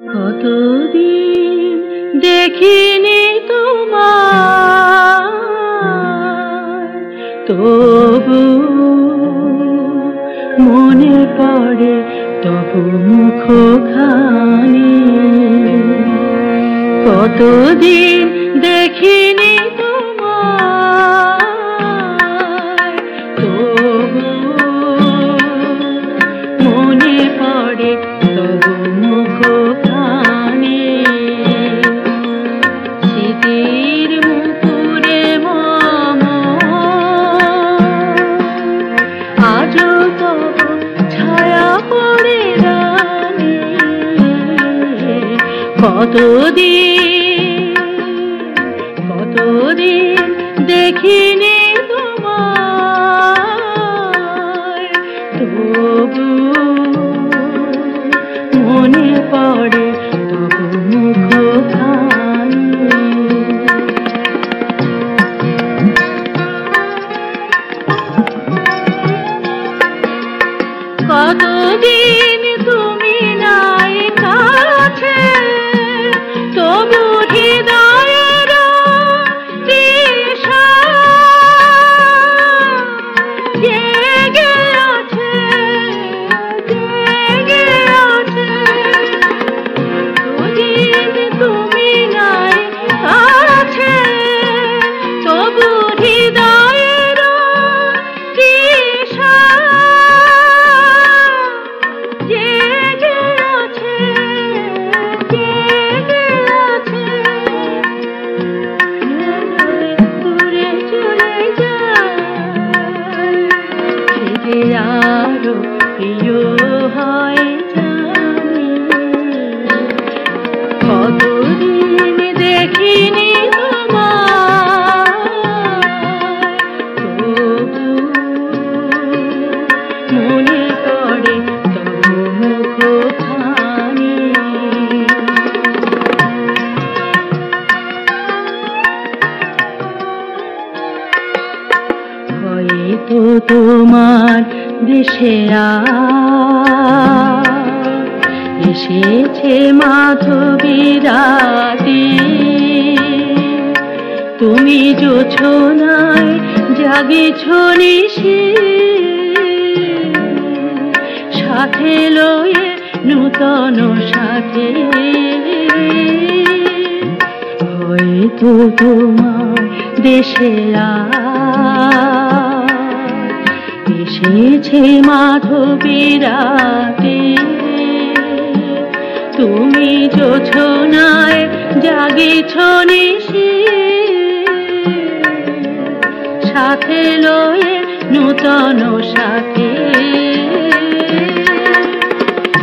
কতদিন দেখিনি তোমার তবু মনে পড়ে তবু মুখ খানি কতদিন দেখিনি তোমার তবু মনে পড়ে কতদিন কতদিন দেখিনি তোমার তবু মনে পড়ে তবু মুখ হয়তো তোমার দেশে এসেছে মাধবী রাতে তুমি জোছনায় জাগেছ নিশি। সাথে লয়ে নূতন সাথে। হয়তো তোমার দেশে আজ এসেছে মাধবী রাতে তুমি জোছনায় জাগেছ নিশি। সাথে লয়ে নূতন সাথে।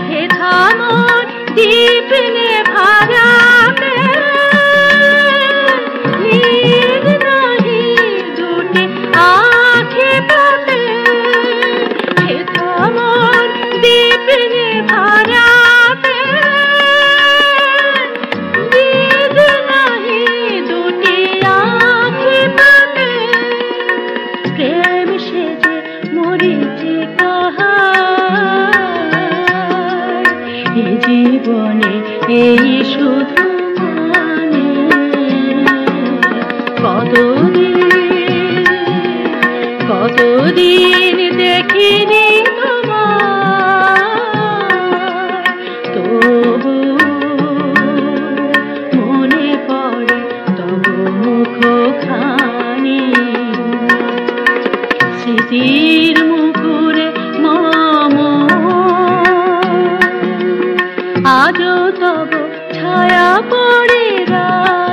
হে থামন দীপ নে ভারাতে জীবনে এই শুধু মানে কতদিন কতদিন দেখিনি তবু মুখ তব ছায়া পড়ে রানে